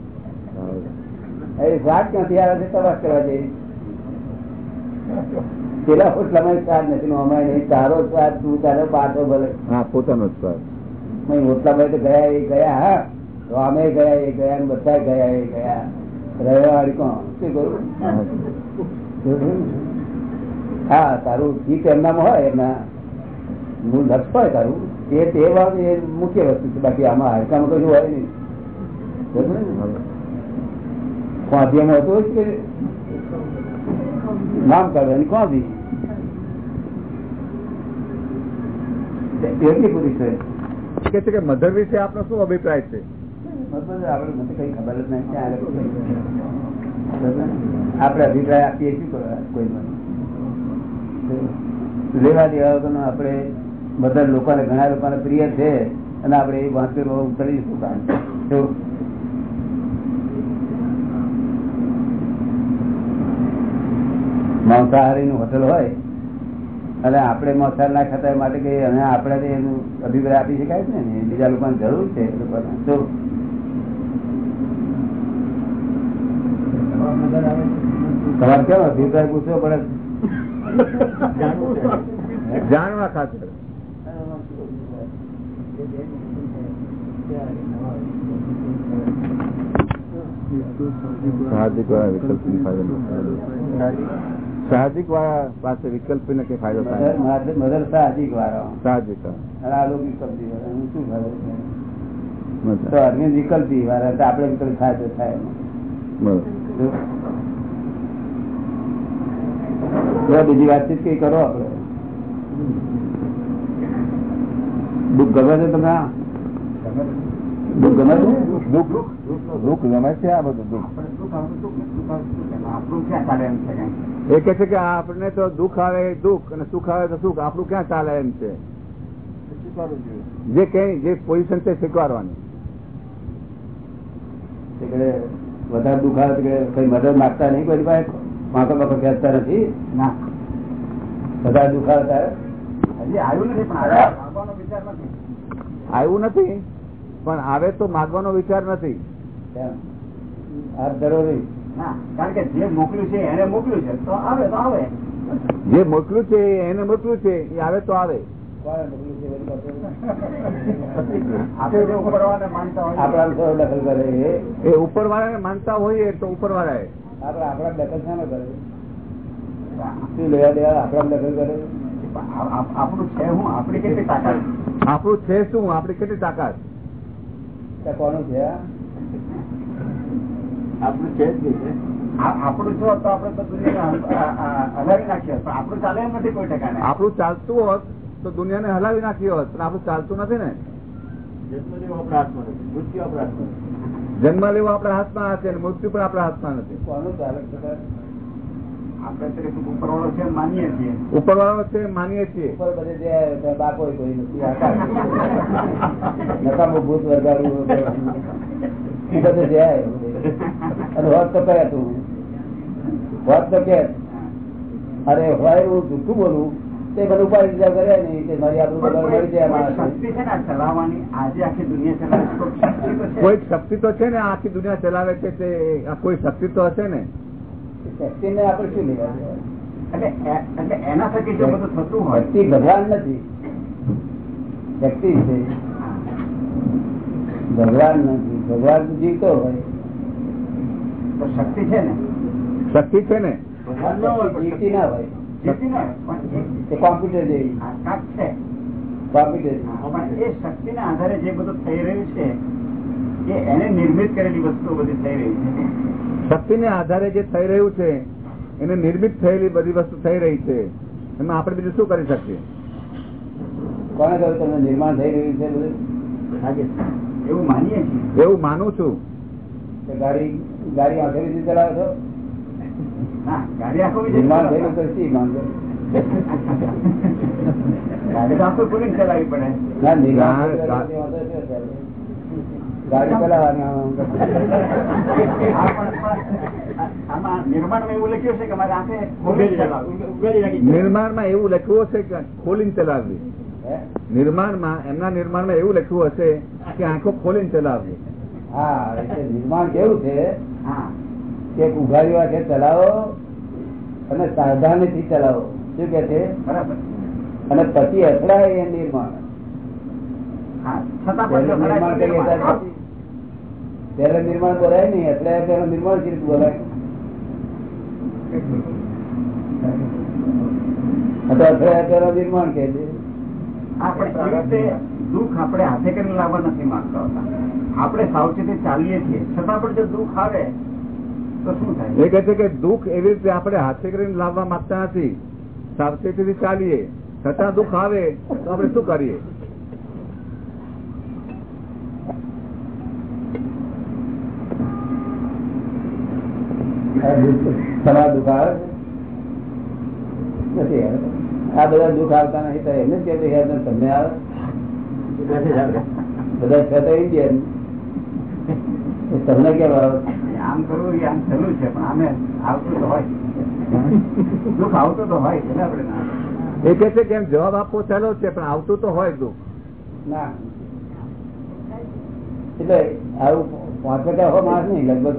એ સ્વાદ ક્યાંથી આવે છે? તપાસ કરવા જઈએ પેલા ઓટલામાં સ્વાદ નથી અમારે તારો સ્વાદ તું તારો પાછો ભલે. હા પોતાનો સ્વાદ ઓટલામાં તો ગયા એ ગયા હા. તો અમે ગયા એ ગયા ને બધા ગયા એ ગયા. રહેવાળી કોણ? શું કરું? હા તારું જીત એમનામાં હોય એમના મૂળ લક્ષ હોય તારું. એ તે વાત એ મુખ્ય વસ્તુ છે. બાકી આમાં હાડકામાં કશું હોય નહીં? કોંધિયામાં હતું કે નામ કાઢવાની કોંધી એટલી પૂરી છે કે છે કે મધર વિશે આપનો શું અભિપ્રાય છે. આપણે અભિપ્રાય આપીએ શું કરવા કોઈ લેવા દેવા આપડે આપણે બધા લોકોને ઘણા લોકોને પ્રિય છે અને આપડે એ વાંચેલો ઉતરીશું કામ તો માંસાહારી નું હોટલ હોય અને આપણે માંસાહાર ના ખાતા માટે કઈ અને આપણે એનું અભિપ્રાય આપી શકાય છે ને બીજા લોકોને જરૂર છે લોકોને. તો તમારે કેમ અભિપ્રાય પૂછવો પડે? જાણવા ખાતર. સાહજિક વિકલ્પ સાહજિક વાળા પાસે વિકલ્પીને કઈ ફાયદો થાય? મધર સાહજિક વાળા સાહજિક અલૌકિક વાળા. એનું શું ફાયદો તો વિકલ્પી વાળા એટલે આપણે વિકલ્પ થાય થાય બરાબર. બીજી વાતચીત કઈ કરો આપડે દુઃખ ગમે છે તમે દુઃખ ગમે છે? દુઃખ દુઃખ ગમે છે આ બધું દુઃખ? એ કે છે કે આપણે તો દુઃખ આવે દુઃખ અને સુખ આવે તો સુખ. આપણું ક્યાં ચાલે એમ છે? જે કઈ જે પોઝિશન છે સ્વીકારવાની. વધારે દુઃખ આવે કે કઈ મદદ માંગતા નહીં કોઈ પાસે વાંકો બાકો કહેતા નથી? ના. વધારે દુઃખ આવે ત્યારે? હજી આવ્યું નથી પણ આવ્યા આવવાનો વિચાર નથી. આવ્યું નથી પણ આવે તો માગવાનો વિચાર નથી. કારણ કે જે મોકલ્યું છે એને મોકલ્યું છે. તો આવે તો આવે. જે મોકલ્યું છે એને મોકલ્યું છે એ આવે તો આવે? આપણે જે ઉપરવાળાને માનતા ઉપર હોઈએ તો ઉપર વાળા આપણા દખલ શાનો કરે. શું લેવા દેવા આપણા દખલ કરે? આપણું છે હું આપડી કેટલી તાકાત? આપણું છે શું? આપડી કેટલી તાકાત? કોનું છે? આ? આપણું છે જ નહીં. આપણું જો તો આપણે તો હલાવી નાખીએ પણ આપણું ચાલે એમ નથી કોઈ ટકાને આપણું ચાલતું હોત તો દુનિયાને હલાવી નાખી હોત પણ આપણું ચાલતું નથી ને. જન્મ લેવો આપણા હાથમાં હશે અને મૃત્યુ પણ આપણા હાથમાં નથી. કોનું ચાલે ઉપર વાળો છે માનીએ છીએ. ઉપર બધે જે બાપો કોઈ નથી આકાશ. ભૂત વરગાડવું એ બધે જાય અને હોત તો કયા તું. હોત તો કે અરે હોય હું જૂઠું બોલું તે બધું ઉપાય બીજા કર્યા નહીં કે મારી આપણું પણ બધું મળી જાય કોઈ શક્તિ છે ને ચલાવવાની? આજે આખી દુનિયા ચલાવે કોઈ શક્તિ તો છે. કોઈ શક્તિ તો છે ને આખી દુનિયા ચલાવે છે તે આ કોઈ શક્તિ તો હશે ને? શક્તિને આપણે શું લેવા એટલે એના થકી જો બધું થતું હોય. શક્તિ ભગવાન નથી. શક્તિ છે. ભગવાન નથી. ભગવાન જીવતો હોય. તો શક્તિ છે ને? શક્તિ છે ને? ભગવાન ન હોય જીવતી ના હોય. જીવતી ના હોય. પણ એ- એ કોમ્પ્યુટર જેવી. કાંક છે. કોમ્પ્યુટર એ શક્તિના આધારે જે બધું થઈ રહ્યું છે એને નિર્મિત કરેલી વસ્તુઓ બધી થઈ રહી છે. શક્તિને આધારે જે થઈ રહ્યું છે એને નિર્મિત થયેલી બધી વસ્તુ થઈ રહી છે. એમાં આપણે બીજું શું કરી શકીએ? કોને કહ્યું તમને નિર્માણ થઈ રહ્યું છે બધું? એવું માનીએ છીએ. એવું માનું છું. કે ગાડી ગાડી આખી રીતે ચલાવો છો? ગાડી આખો નિર્માણ થયેલું તો શી માનજો ગાડી તો આખું પૂરી ચલાવવી પડે. ના નિર્માણ ગાડી ચલાવવાની નિર્માણમાં એવું લખ્યું છે કે મારે આંખે ખોલીને ચલાવવી. નિર્માણમાં એવું લખ્યું હશે કે ખોલીને ચલાવવી? નિર્માણમાં એમના નિર્માણમાં એવું લખ્યું હશે કે આંખો ખોલીને ચલાવવી. હા એટલે નિર્માણ કેવું છે? કે ઉઘાડી વાંખે ચલાવો અને સાવધાનીથી ચલાવો. શું કે છે? બરાબર. અને પછી અથડાય એ નિર્માણ. છતાં નિર્માણ કરીએ ત્યાર નિર્માણ. બોલાય નહીં એટલે પહેલું નિર્માણ કેવી બોલાય નિર્માણ કે છે. દુઃખ આપણે હાથે કરીને લાવવા નથી માંગતા હોતા. આપણે સાવચેતી ચાલીએ છીએ. છતાં પણ જો દુઃખ આવે તો શું થાય? એ કહે છે કે દુઃખ એવી રીતે આપણે હાથે કરીને લાવવા માંગતા નથી. સાવચેતીથી ચાલીએ. છતાં દુઃખ આવે તો આપણે શું કરીએ આ દુઃખ તમારા દુઃખ આવે? નથી આ બધા દુઃખ આવતા નથી તો એમને કે તમને આવે. બધા છે તો ઇન્ડિયન તમને કેમ આવે? આમ કરવું એ આમ સહેલું છે પણ આમે આવતું તો હોય. દુઃખ આવતું તો હોય એટલે આપણે એ કે છે કેમ જવાબ આપવો ચાલો છે પણ આવતું તો હોય દુઃખ. ના. એટલે આવું પાંચ ટકા હો માણસ નહીં લગભગ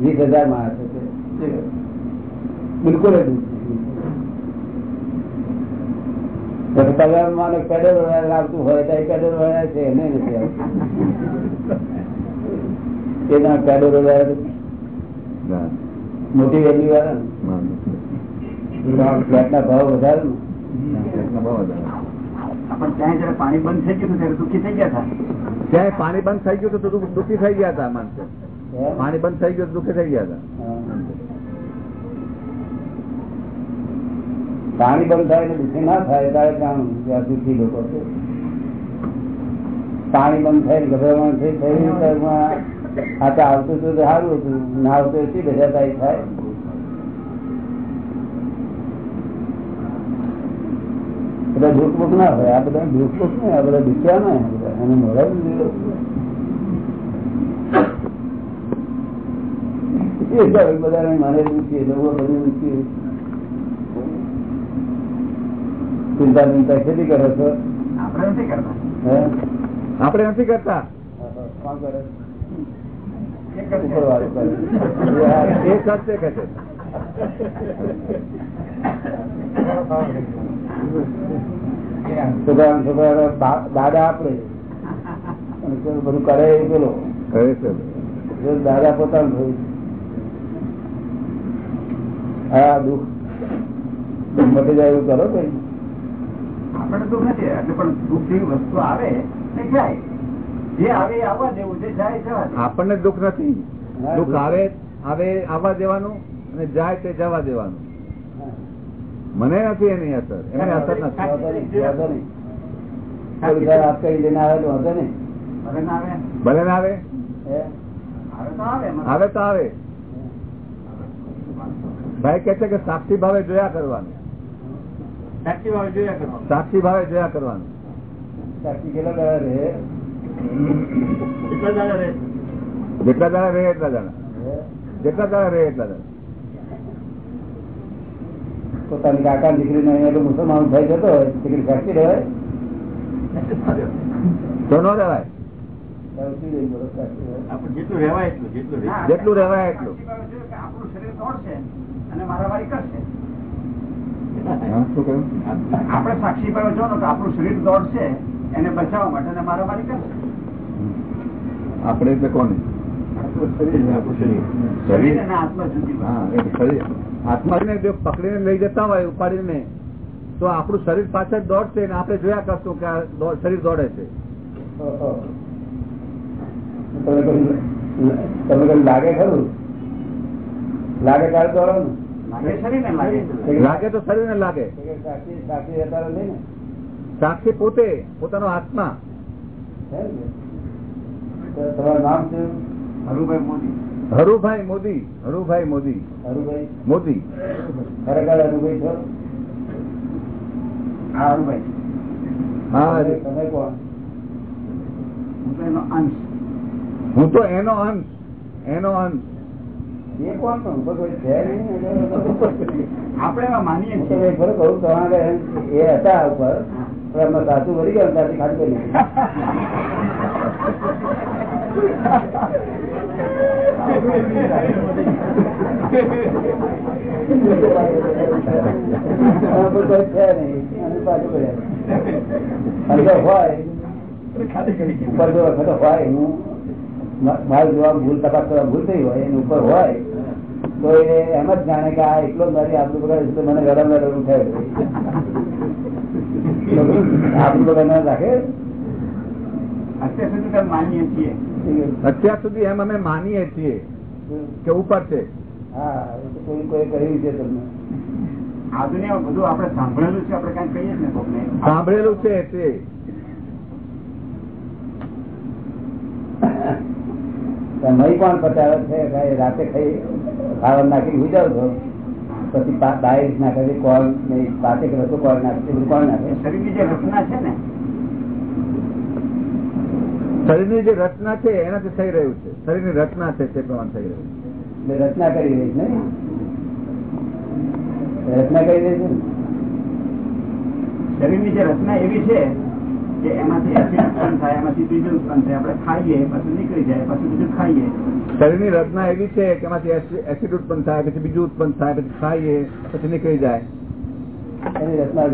વીસ હજાર માણસ છે. બિલકુલ પગારમાં પેડલ આવતું હોય તો એ પેડલ વળાય છે એને નથી આવતું. એના પેડલ વળાય મોટી વેલ્યુ વાળા ને. ફ્લેટના ભાવ વધારે ને. ત્યાં જયારે પાણી બંધ થઈ ગયું ત્યારે દુઃખી થઈ ગયા હતા? ત્યાં પાણી બંધ થઈ ગયું તો દુઃખી થઈ ગયા હતા માણસો. પાણી બંધ થઈ ગયું દુઃખી થઈ ગયા હતા હા. પાણી બંધ થાય દુઃખી ના થાય જાણવું કે દુઃખી લોકો છે. પાણી બંધ થાય ગભરામણ થઈ થઈ આ તો આવતું હતું તો સારું હતું. ના આવતું એટલી બેજાતાઈ થાય બધા દુઃખ બુખ ના હોય. આ બધા દુઃખ બુખ ને આ બધા દુખ્યા ના. એને મળે બધા મારે દુખીએ લોકો બધું દુખીએ ચિંતા ચિંતા ખેતી કરો છો? આપણે નથી કરતા. આપણે નથી કરતા? દાદા આપડે. બધું કરે એ પેલો. કરે છે. દાદા પોતાનું થયું હા દુઃખ. દુઃખ મટી જાય એવું કરો કઈ આપણે દુઃખ નથી એટલે પણ દુઃખ જેવી વસ્તુ આવે ને જાય. જે આવે આવવા દેવું જે જાય જવા આપણને દુઃખ નથી. દુઃખ આવે આવે આવવા દેવાનું અને જાય તે જવા દેવાનું. મને નથી એની અસર. એની અસર નથી. ભલે ના આવે. ભલે ના આવે. હે? આવે તો આવે એમાં. આવે તો આવે. ભાઈ કે છે કે સાક્ષી ભાવે જોયા કરવાનું. સાક્ષી ભાવે જોયા કરવાનું. સાક્ષી ભાવે જોયા કરવાનું. સાક્ષી કેટલા દાડા રહે? એટલા દાડા રહે? જેટલા દાડા રહે એટલા દાડા. જેટલા દાડા રહે એટલા દાડા. પોતાની કાકા દીકરીને અહીંયા તો મુસલમાન થઈ જતો હોય દીકરી સાક્ષી રહેવાય? તો ન રહેવાય. જેટલું રહેવાય એટલું જેટલું રહેવાય. જેટલું રહેવાય એટલું. આપણું શરીર દોડશે અને મારામારી કરશે આપણે સાક્ષી પર જો કે આપણું શરીર દોડશે એને બચાવવા માટે અને મારામારી કરશે આપણે એટલે કોને? આપણું શરીર. આપણું શરીર. શરીર અને આત્મા જુદી વાત. હા એ શરીર. આત્માને પકડીને લઈ જતા હોય ઉપાડીને તો આપણું શરીર પાછળ દોડશે ને આપણે જોયા કરશું કે આ શરીર દોડે છે. તમે લાગે ખરું? લાગે ત્યારે દોડો ને તો શરીર ને લાગે લાગે લાગે. સાક્ષી પોતે પોતાનો આત્મા. હરુભાઈ મોદી. હરુભાઈ મોદી હરુભાઈ મોદી. હરુભાઈ. મોદી. ખરેખર હરુભાઈ છો? હા હરુભાઈ. હા તમે કોણ? હું તો એનો અંશ. હું તો એનો અંશ એનો અંશ. એ કોણ પણ કોઈ છે નહીં આપણે માનીએ છીએ. ખરું કહું તમારે એ હતા ઉપર પણ સાસુ વળી ગયા ત્યાંથી ખાલી કરી એમાં કોઈ કોઈ છે નહીં. અને પાછું કર્યા અંદર હોય ઉપર જો વખત હોય હું મા- મારું જોવા ભૂલ તપાસ કરવા ભૂલ થઈ હોય એની ઉપર હોય તો એ એમ જ જાણે કે આ એટલો જ મારી આપણું તો મને ગરમ ગરમ થાય આપણું ના રાખે? અત્યાર સુધી એમ અમે માનીએ છીએ કે ઉપર છે. હા કોઈ કોઈ કહ્યું છે તમને. બધું આપણે સાંભળેલું છે આપણે કઈ કહીએ ને સાંભળેલું છે તે. સમય કોણ પચાવે છે? રાતે ખાઈ ખાવા નાખી હું જાઉં છું. પછી બાય નાખે કોલ નહીં પાસે રસો કોલ નાખે કોણ નાખે શરીરની જે રચના છે ને શરીરની જે રચના છે એનાથી થઈ રહ્યું છે. શરીરની રચના છે તે પ્રમાણે થઈ રહ્યું છે. રચના કરી રહી છે ને? રચના કરી રહી છે ને? શરીરની જે રચના એવી છે શરીરની રચના એવી છે કે એમાંથી એસિડ ઉત્પન્ન થાય પછી બીજું ઉત્પન્ન થાય પછી ખાઈએ પછી નીકળી જાય. એની રચના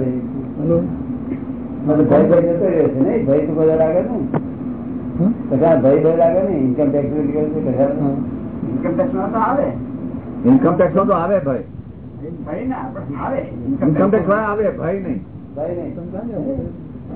ભય ભય જતો રહ્યો છે ને ભય તો બધા લાગે ને? કશા ભય ભય લાગે ને? ઇન્કમ ટેક્સ ઇન્કમ ટેક્સ નો તો આવે. ઇન્કમ ટેક્સ નો તો આવે ભાઈ ભાઈ ના આવે. ઇન્કમ ટેક્સ આવે ભાઈ નહીં. ભય નહીં.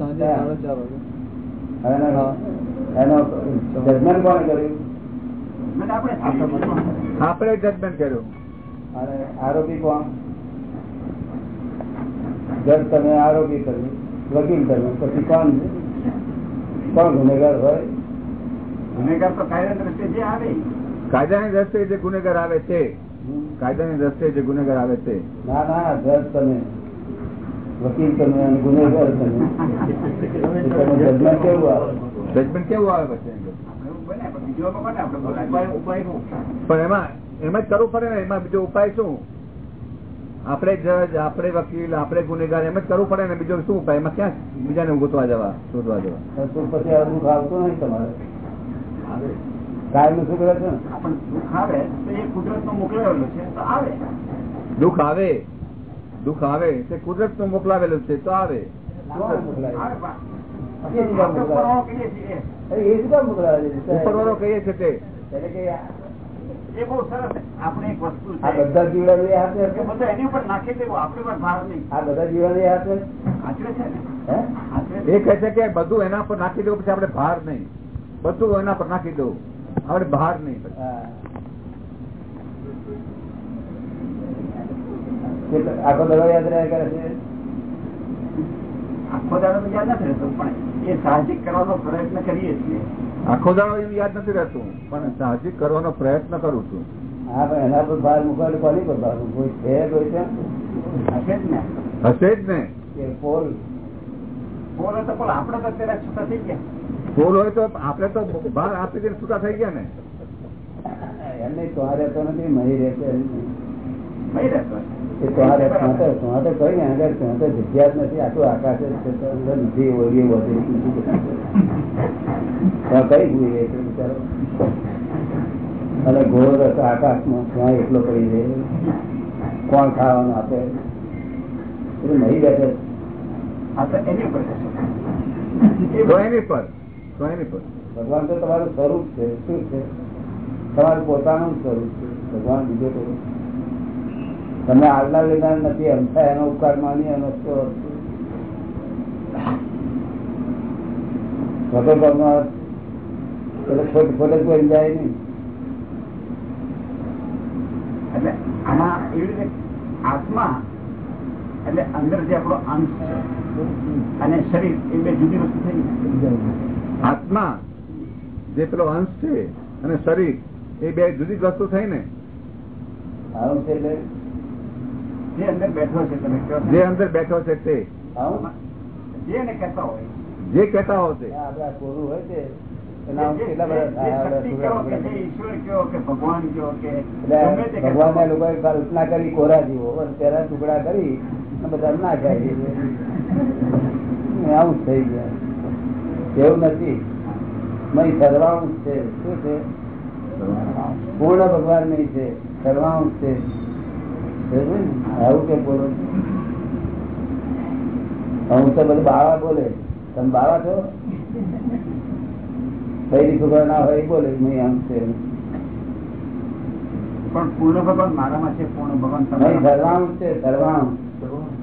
આપણે જજમેન્ટ કર્યું? અને આરોપી કોણ? જજ તમે આરોપી કર્યું વકીલ કર્યું પછી કોણ? કોણ ગુનેગાર હોય? ગુનેગાર તો કાયદા દ્રષ્ટિએ જે આવે કાયદાની દ્રષ્ટિએ જે ગુનેગાર આવે છે કાયદાની દ્રષ્ટિએ જે ગુનેગાર આવે છે. ના ના જજ તમે. વકીલ તમે અને ગુનેગાર તમે. *laughs* જજમેન્ટ કેવું આવે? જજમેન્ટ કેવું આવે પછી? એમ પણ જ કરવું પડે ને એમાં બીજો ઉપાય શું? આપણે જજ આપણે વકીલ આપણે ગુનેગાર એમ જ કરવું પડે ને બીજો શું ઉપાય? એમાં ક્યાં બીજાને ગોતવા જવા શોધવા જવા? તો પછી આ દુઃખ આવતું નહીં તમારે? કાયમ શું કરે છે દુઃખ આવે તો એ કુદરત નો મોકલેલો છે તો આવે. દુઃખ આવે. દુઃખ આવે તે કુદરતનું મોકલાવેલું છે તો આવે. ઉપરવાળો કહીએ છે? તે. આપણે એક વસ્તુ આ બધા જીવડા એની ઉપર નાખી દેવું આપણી પર ભાર નહીં. આ બધા જીવડા આચરે છે એ કહે છે કે બધું એના પર નાખી દેવું પછી આપડે ભાર નહીં. બધું એના પર નાખી દઉં આપડે ભાર નહીં પછી. હા. કેટલો- આખો દડો યાદ રહ્યા કરે છે? આખો દાડો તો યાદ નથી રહેતો પણ એ સાહજિક કરવાનો પ્રયત્ન કરીએ છીએ. આખો દાડો એવું યાદ નથી રહેતું પણ સાહજિક કરવાનો પ્રયત્ન કરું છું. હા પણ એના પર ભાર મૂકવાનો કોની પર ભાર કોઈ છે કોઈ છે? હશે જ ને. હશે જ ને. કે પોલ. બોલો પણ આપણે તો અત્યારે છૂટા થઈ ગયા. પોલ હોય તો આપણે તો ભાર આપી દઈને છૂટા થઈ ગયા ને. એમને આ રહેતો નથી મહી રહેતો. નહીં. રહેતો એ અને ઘોર રસ આકાશમાં ત્યાં એકલો પડી રહે. કોણ ખાવાનું આપે? એટલે નહીં તો ભગવાન તો તમારું સ્વરૂપ છે શું છે? તમારું પોતાનું સ્વરૂપ છે. ભગવાન બીજો કોઈ તમે આજના લેનાર નથી અમથા એનો ઉપકાર માની, એનો ખોટ કોઈ જાય નહીં. એટલે આત્મા, એટલે અંદર જે આપણો અંશ છે, અને શરીર, એ બે જુદી વસ્તુ થઈ આત્મા, જે પેલો અંશ છે, અને શરીર, એ બે જુદી વસ્તુ થઈ ને. અંશ એટલે જે અંદર બેઠો છે તમે કહો છો. જે અંદર બેઠો છે તે. આવું? જે એને કહેતા હોય. જે કહેતા હો તે. આપડે આ કોરું હોય છે જે- એના આમ જે- કેટલા જે- બધા જે થાય, શક્તિ આપડે કહો કે સુરત જે ઈશ્વર કહો કે ભગવાન કહો કે એટલે ગમે તે કહેતા ભગવાન ના હોય. લોકોએ કલ્પના કરી કોરા જીવો અને તેના ટુકડા કરી અને બધા નાખ્યા છે. આવું જ થઈ ગયા. એવું નથી. નહીં સર્વાંશ છે. શું છે? પૂર્ણ ભગવાન નહીં છે સર્વાંશ છે. સમજ્યું ને? આવું કે બોલો. હું તો બધું બાવા બોલે. તમે બાવા છો? કઈ છોકરા ના હોય બોલે નહીં આમ છે. પણ પૂર્ણ ભગવાન મારામાં છે પૂર્ણ ભગવાન સર્વાંશ છે સર્વાંશ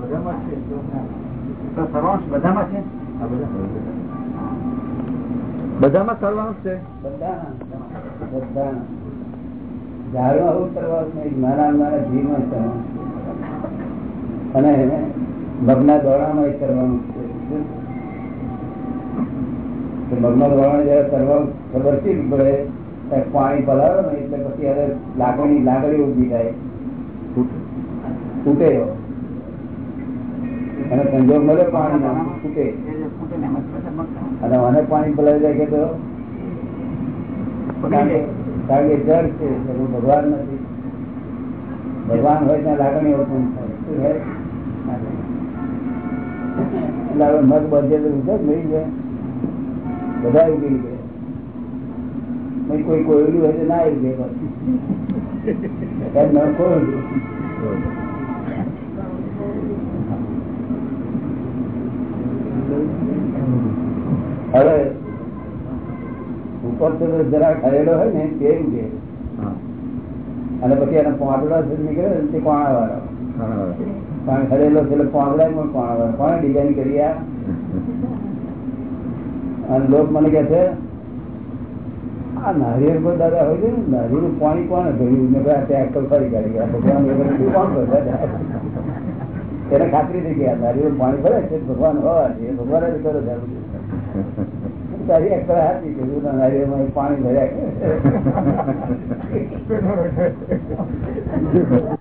બધામાં છે તો સર્વાંશ બધામાં છે? બધામાં. સર્વાંશ છે? બધા બધાના ઝાડમાં પાણી પલાવે ને એટલે પછી હવે લાગણી લાગણી ઊભી થાય. ફૂટે. અને સંજોગ મળે પાણી ફૂટે. ફૂટે ને મગતા. અને મને પાણી પલાવી જાય કે તો. કારણ કે જળ છે ભગવાન નથી. ભગવાન હોય ત્યાં લાગણી ઓપન થાય. એટલે બધે નહીં જાય. બધા ઉગી ગયા. કોઈ કોયલું હોય ના આવી એમ ન કોયડું. હવે ઉપર જરા ખરેડો હોય ને તે ઉગે અને પછી એના પાંદડા જે નીકળે ને તે કોણા વાળા પણ ખરેલો છે પોંડડા પણ કોણા વાળા કોણે ડિઝાઇન કરી આ? અને લોક મને કે છે આ નારિયેળ પર દાદા હોય છે ને નારિયેળ પાણી કોણે ભર્યું? મેં ત્યાં તે ફરી કાઢી ગયા. ભગવાન કોણ એને ખાતરી થઈ ગયા નારિયેળ પાણી ભરે છે ભગવાન હોય એ ભગવાન જ કરે છે. તારી અક્કલ હતી કે પાણી ભર્યા. *laughs*